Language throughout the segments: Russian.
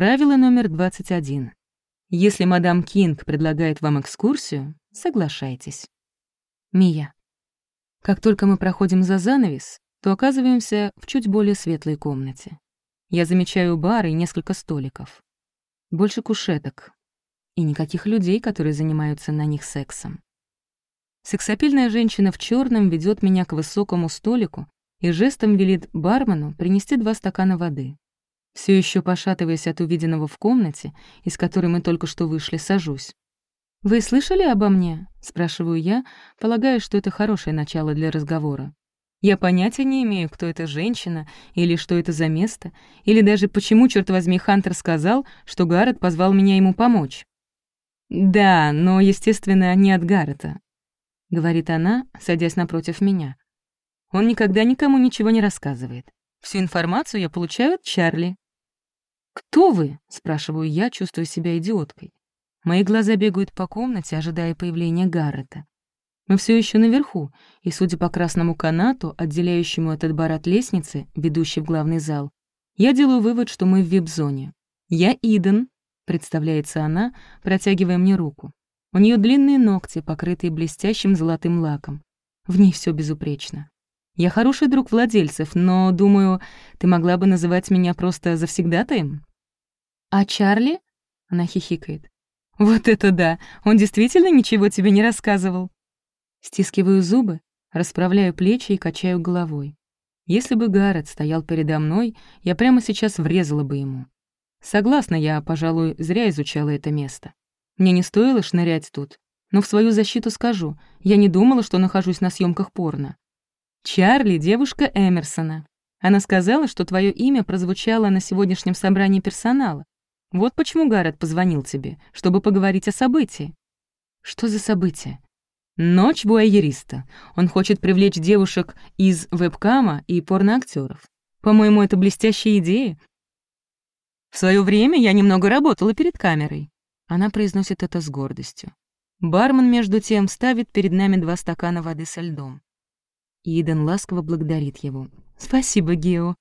Правило номер 21. Если мадам Кинг предлагает вам экскурсию, соглашайтесь. Мия. Как только мы проходим за занавес, то оказываемся в чуть более светлой комнате. Я замечаю бар и несколько столиков. Больше кушеток. И никаких людей, которые занимаются на них сексом. Сексапильная женщина в черном ведет меня к высокому столику и жестом велит бармену принести два стакана воды. Все еще пошатываясь от увиденного в комнате, из которой мы только что вышли, сажусь. «Вы слышали обо мне?» — спрашиваю я, полагая, что это хорошее начало для разговора. Я понятия не имею, кто эта женщина, или что это за место, или даже почему, черт возьми, Хантер сказал, что Гаррет позвал меня ему помочь. «Да, но, естественно, не от Гаррета», — говорит она, садясь напротив меня. Он никогда никому ничего не рассказывает. Всю информацию я получаю от Чарли. «Кто вы?» — спрашиваю я, чувствуя себя идиоткой. Мои глаза бегают по комнате, ожидая появления Гаррета. Мы все еще наверху, и, судя по красному канату, отделяющему этот бар от лестницы, ведущей в главный зал, я делаю вывод, что мы в вип-зоне. «Я Иден», — представляется она, протягивая мне руку. У нее длинные ногти, покрытые блестящим золотым лаком. В ней все безупречно. Я хороший друг владельцев, но, думаю, ты могла бы называть меня просто завсегдатаем?» «А Чарли?» — она хихикает. «Вот это да! Он действительно ничего тебе не рассказывал?» Стискиваю зубы, расправляю плечи и качаю головой. Если бы Гаррет стоял передо мной, я прямо сейчас врезала бы ему. Согласна, я, пожалуй, зря изучала это место. Мне не стоило шнырять тут, но в свою защиту скажу, я не думала, что нахожусь на съемках порно. Чарли — девушка Эмерсона. Она сказала, что твое имя прозвучало на сегодняшнем собрании персонала. Вот почему Гаррет позвонил тебе, чтобы поговорить о событии. Что за событие? Ночь буайериста. Он хочет привлечь девушек из вебкама и порноактеров. По-моему, это блестящая идея. В свое время я немного работала перед камерой. Она произносит это с гордостью. Бармен, между тем, ставит перед нами два стакана воды со льдом. Иден ласково благодарит его. «Спасибо, Гео.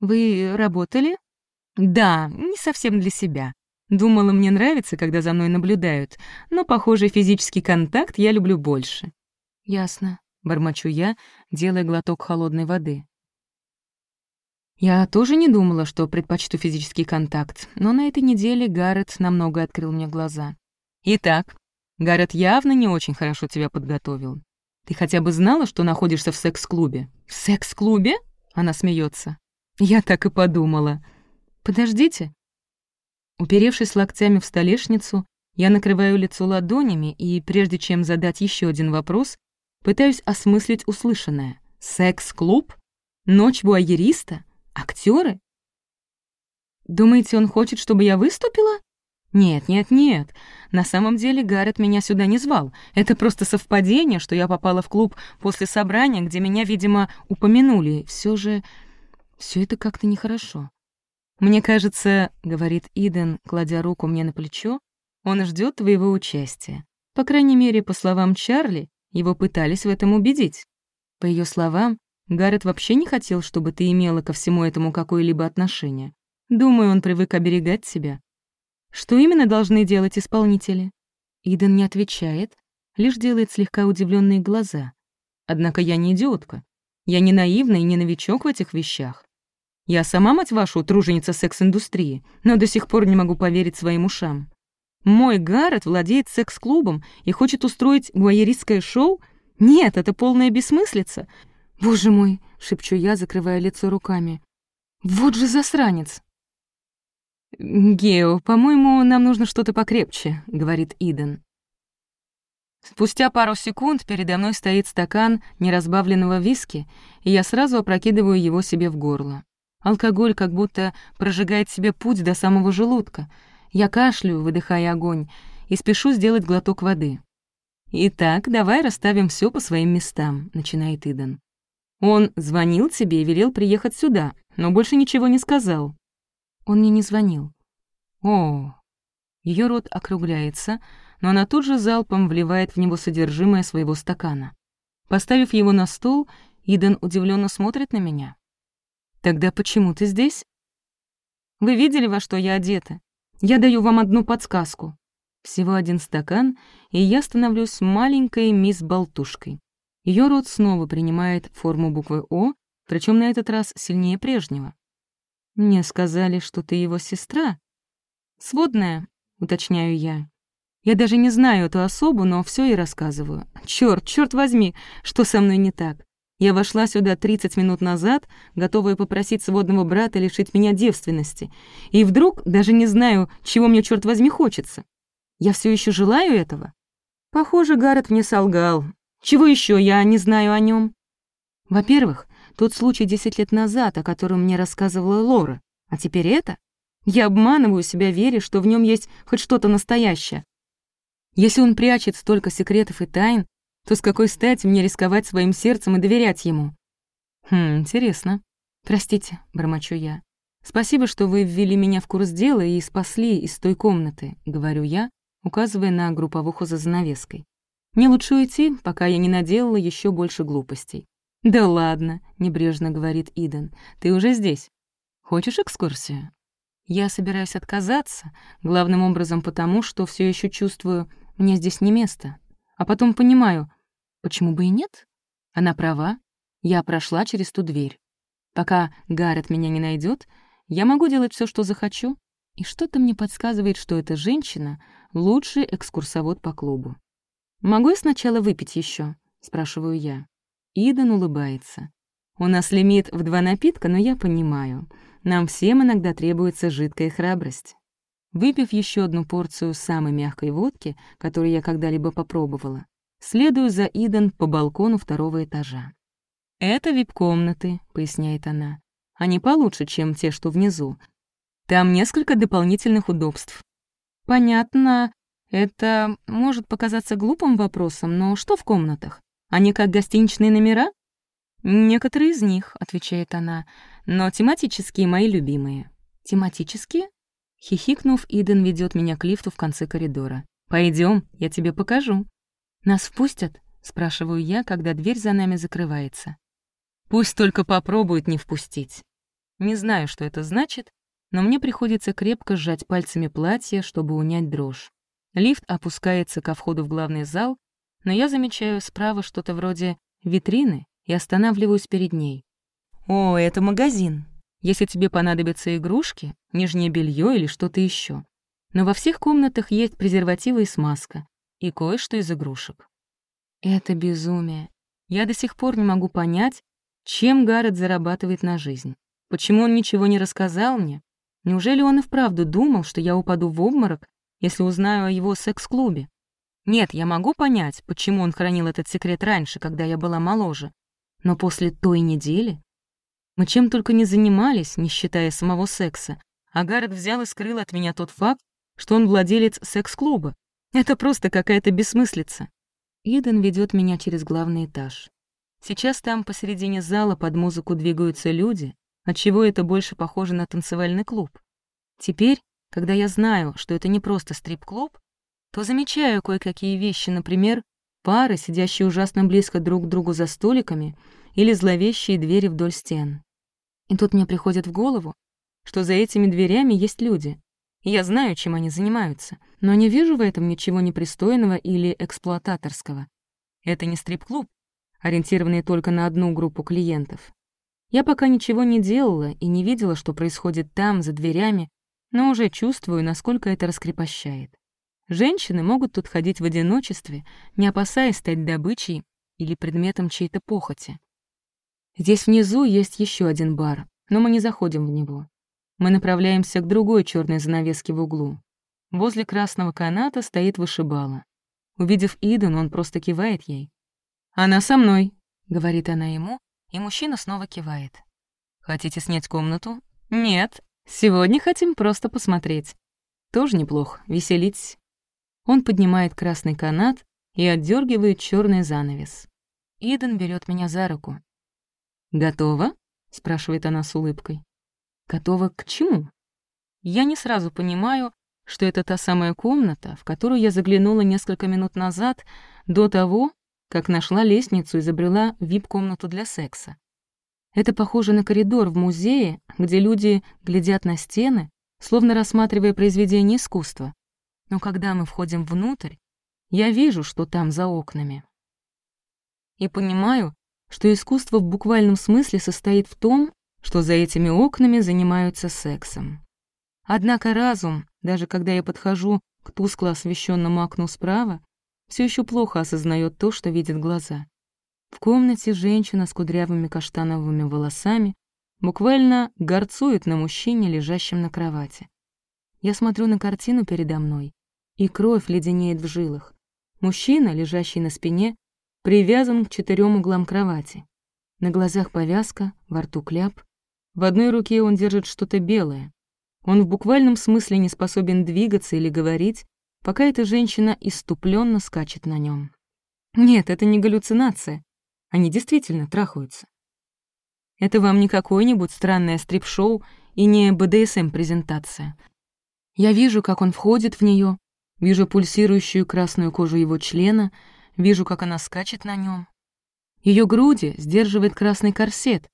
Вы работали?» Да, не совсем для себя. Думала, мне нравится, когда за мной наблюдают, но, похоже, физический контакт я люблю больше. Ясно, бормочу я, делая глоток холодной воды. Я тоже не думала, что предпочту физический контакт, но на этой неделе Гаррет намного открыл мне глаза. Итак, Гаррет явно не очень хорошо тебя подготовил. Ты хотя бы знала, что находишься в секс-клубе? В секс-клубе? Она смеется. Я так и подумала. «Подождите». Уперевшись локтями в столешницу, я накрываю лицо ладонями и, прежде чем задать еще один вопрос, пытаюсь осмыслить услышанное. «Секс-клуб? Ночь буайериста? Актеры? Думаете, он хочет, чтобы я выступила? Нет, нет, нет. На самом деле Гаррет меня сюда не звал. Это просто совпадение, что я попала в клуб после собрания, где меня, видимо, упомянули. Все же все это как-то нехорошо. «Мне кажется, — говорит Иден, кладя руку мне на плечо, — он ждет твоего участия. По крайней мере, по словам Чарли, его пытались в этом убедить. По ее словам, Гаррет вообще не хотел, чтобы ты имела ко всему этому какое-либо отношение. Думаю, он привык оберегать себя. Что именно должны делать исполнители? Иден не отвечает, лишь делает слегка удивленные глаза. Однако я не идиотка. Я не наивна и не новичок в этих вещах. Я сама, мать вашу, труженица секс-индустрии, но до сих пор не могу поверить своим ушам. Мой Гаррет владеет секс-клубом и хочет устроить гуайеристское шоу? Нет, это полная бессмыслица. Боже мой, шепчу я, закрывая лицо руками. Вот же засранец. «Гео, по-моему, нам нужно что-то покрепче», — говорит Иден. Спустя пару секунд передо мной стоит стакан неразбавленного виски, и я сразу опрокидываю его себе в горло. Алкоголь как будто прожигает себе путь до самого желудка. Я кашлю, выдыхая огонь, и спешу сделать глоток воды. «Итак, давай расставим все по своим местам», — начинает Идан. «Он звонил тебе и велел приехать сюда, но больше ничего не сказал». «Он мне не звонил». «О». Ее рот округляется, но она тут же залпом вливает в него содержимое своего стакана. Поставив его на стол, Идан удивленно смотрит на меня. «Тогда почему ты здесь?» Вы видели, во что я одета? Я даю вам одну подсказку. Всего один стакан, и я становлюсь маленькой мисс-болтушкой. Ее рот снова принимает форму буквы «О», причем на этот раз сильнее прежнего. «Мне сказали, что ты его сестра». «Сводная», — уточняю я. Я даже не знаю эту особу, но все ей рассказываю. Черт, черт возьми, что со мной не так? Я вошла сюда 30 минут назад, готовая попросить сводного брата лишить меня девственности. И вдруг даже не знаю, чего мне, черт возьми, хочется. Я все еще желаю этого? Похоже, Гаррет мне солгал. Чего еще я не знаю о нем? Во-первых, тот случай 10 лет назад, о котором мне рассказывала Лора. А теперь это? Я обманываю себя, веря, что в нем есть хоть что-то настоящее. Если он прячет столько секретов и тайн, то с какой стати мне рисковать своим сердцем и доверять ему? Хм, интересно. Простите, бормочу я. Спасибо, что вы ввели меня в курс дела и спасли из той комнаты, говорю я, указывая на групповуху за занавеской. Мне лучше уйти, пока я не наделала еще больше глупостей. «Да ладно», — небрежно говорит Иден, — «ты уже здесь. Хочешь экскурсию?» Я собираюсь отказаться, главным образом потому, что все еще чувствую, мне здесь не место. А потом понимаю, Почему бы и нет? Она права. Я прошла через ту дверь. Пока Гаррет меня не найдет, я могу делать все, что захочу. И что-то мне подсказывает, что эта женщина — лучший экскурсовод по клубу. «Могу я сначала выпить еще? спрашиваю я. Иден улыбается. «У нас лимит в два напитка, но я понимаю. Нам всем иногда требуется жидкая храбрость». Выпив еще одну порцию самой мягкой водки, которую я когда-либо попробовала, Следую за Иден по балкону второго этажа. «Это вип-комнаты», — поясняет она. «Они получше, чем те, что внизу. Там несколько дополнительных удобств». «Понятно. Это может показаться глупым вопросом, но что в комнатах? Они как гостиничные номера?» «Некоторые из них», — отвечает она, «но тематические мои любимые». «Тематические?» Хихикнув, Иден ведет меня к лифту в конце коридора. Пойдем, я тебе покажу». «Нас впустят?» — спрашиваю я, когда дверь за нами закрывается. «Пусть только попробуют не впустить». Не знаю, что это значит, но мне приходится крепко сжать пальцами платье, чтобы унять дрожь. Лифт опускается ко входу в главный зал, но я замечаю справа что-то вроде витрины и останавливаюсь перед ней. «О, это магазин. Если тебе понадобятся игрушки, нижнее белье или что-то еще. Но во всех комнатах есть презервативы и смазка и кое-что из игрушек. Это безумие. Я до сих пор не могу понять, чем Гаррет зарабатывает на жизнь. Почему он ничего не рассказал мне? Неужели он и вправду думал, что я упаду в обморок, если узнаю о его секс-клубе? Нет, я могу понять, почему он хранил этот секрет раньше, когда я была моложе. Но после той недели... Мы чем только не занимались, не считая самого секса, а Гаррет взял и скрыл от меня тот факт, что он владелец секс-клуба, это просто какая-то бессмыслица. Иден ведет меня через главный этаж. Сейчас там посередине зала под музыку двигаются люди, отчего это больше похоже на танцевальный клуб. Теперь, когда я знаю, что это не просто стрип-клуб, то замечаю кое-какие вещи, например, пары, сидящие ужасно близко друг к другу за столиками, или зловещие двери вдоль стен. И тут мне приходит в голову, что за этими дверями есть люди, я знаю, чем они занимаются, но не вижу в этом ничего непристойного или эксплуататорского. Это не стрип-клуб, ориентированный только на одну группу клиентов. Я пока ничего не делала и не видела, что происходит там, за дверями, но уже чувствую, насколько это раскрепощает. Женщины могут тут ходить в одиночестве, не опасаясь стать добычей или предметом чьей-то похоти. Здесь внизу есть еще один бар, но мы не заходим в него. Мы направляемся к другой черной занавеске в углу. Возле красного каната стоит вышибала. Увидев Иден, он просто кивает ей. «Она со мной», — говорит она ему, и мужчина снова кивает. «Хотите снять комнату?» «Нет, сегодня хотим просто посмотреть». «Тоже неплохо, веселитесь». Он поднимает красный канат и отдергивает черный занавес. Иден берет меня за руку. «Готово?» — спрашивает она с улыбкой. Готова к чему? Я не сразу понимаю, что это та самая комната, в которую я заглянула несколько минут назад, до того, как нашла лестницу и забрела вип-комнату для секса. Это похоже на коридор в музее, где люди глядят на стены, словно рассматривая произведение искусства. Но когда мы входим внутрь, я вижу, что там за окнами. И понимаю, что искусство в буквальном смысле состоит в том, что за этими окнами занимаются сексом. Однако разум, даже когда я подхожу к тускло освещенному окну справа, все еще плохо осознает то, что видит глаза. В комнате женщина с кудрявыми каштановыми волосами буквально горцует на мужчине, лежащем на кровати. Я смотрю на картину передо мной, и кровь леденеет в жилах. Мужчина, лежащий на спине, привязан к четырем углам кровати. На глазах повязка, во рту кляп. В одной руке он держит что-то белое. Он в буквальном смысле не способен двигаться или говорить, пока эта женщина иступленно скачет на нем. Нет, это не галлюцинация. Они действительно трахаются. Это вам не какое-нибудь странное стрип-шоу и не БДСМ-презентация. Я вижу, как он входит в нее, вижу пульсирующую красную кожу его члена, вижу, как она скачет на нем. Ее груди сдерживает красный корсет,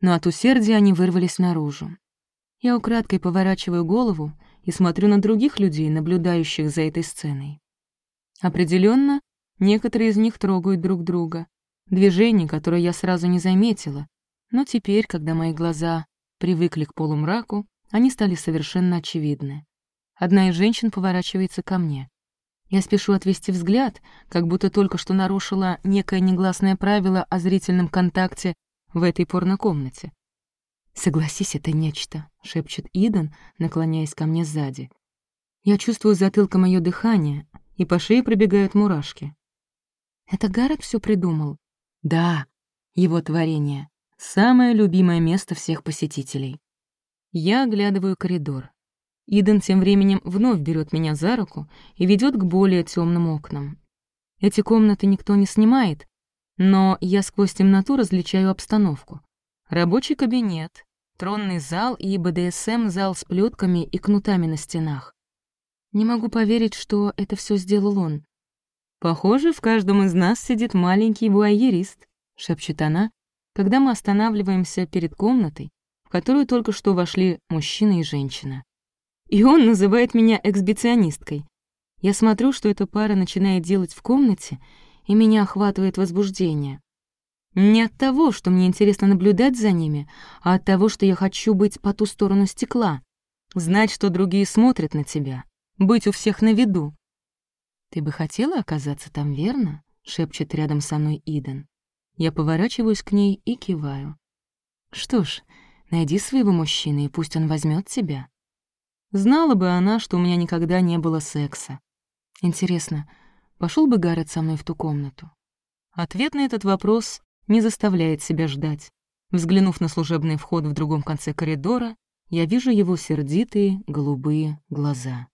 но от усердия они вырвались наружу. Я украдкой поворачиваю голову и смотрю на других людей, наблюдающих за этой сценой. Определенно, некоторые из них трогают друг друга. Движение, которое я сразу не заметила, но теперь, когда мои глаза привыкли к полумраку, они стали совершенно очевидны. Одна из женщин поворачивается ко мне. Я спешу отвести взгляд, как будто только что нарушила некое негласное правило о зрительном контакте в этой порнокомнате. «Согласись, это нечто», — шепчет Иден, наклоняясь ко мне сзади. Я чувствую затылком ее дыхание, и по шее пробегают мурашки. «Это Гаррет все придумал?» «Да, его творение. Самое любимое место всех посетителей». Я оглядываю коридор. Иден тем временем вновь берет меня за руку и ведет к более темным окнам. Эти комнаты никто не снимает, но я сквозь темноту различаю обстановку. Рабочий кабинет, тронный зал и БДСМ-зал с плетками и кнутами на стенах. Не могу поверить, что это все сделал он. «Похоже, в каждом из нас сидит маленький буайерист», — шепчет она, когда мы останавливаемся перед комнатой, в которую только что вошли мужчина и женщина. И он называет меня эксбиционисткой. Я смотрю, что эта пара начинает делать в комнате, и меня охватывает возбуждение. Не от того, что мне интересно наблюдать за ними, а от того, что я хочу быть по ту сторону стекла, знать, что другие смотрят на тебя, быть у всех на виду. «Ты бы хотела оказаться там, верно?» — шепчет рядом со мной Иден. Я поворачиваюсь к ней и киваю. «Что ж, найди своего мужчину, и пусть он возьмет тебя». Знала бы она, что у меня никогда не было секса. Интересно, пошел бы Гаррет со мной в ту комнату? Ответ на этот вопрос не заставляет себя ждать. Взглянув на служебный вход в другом конце коридора, я вижу его сердитые голубые глаза.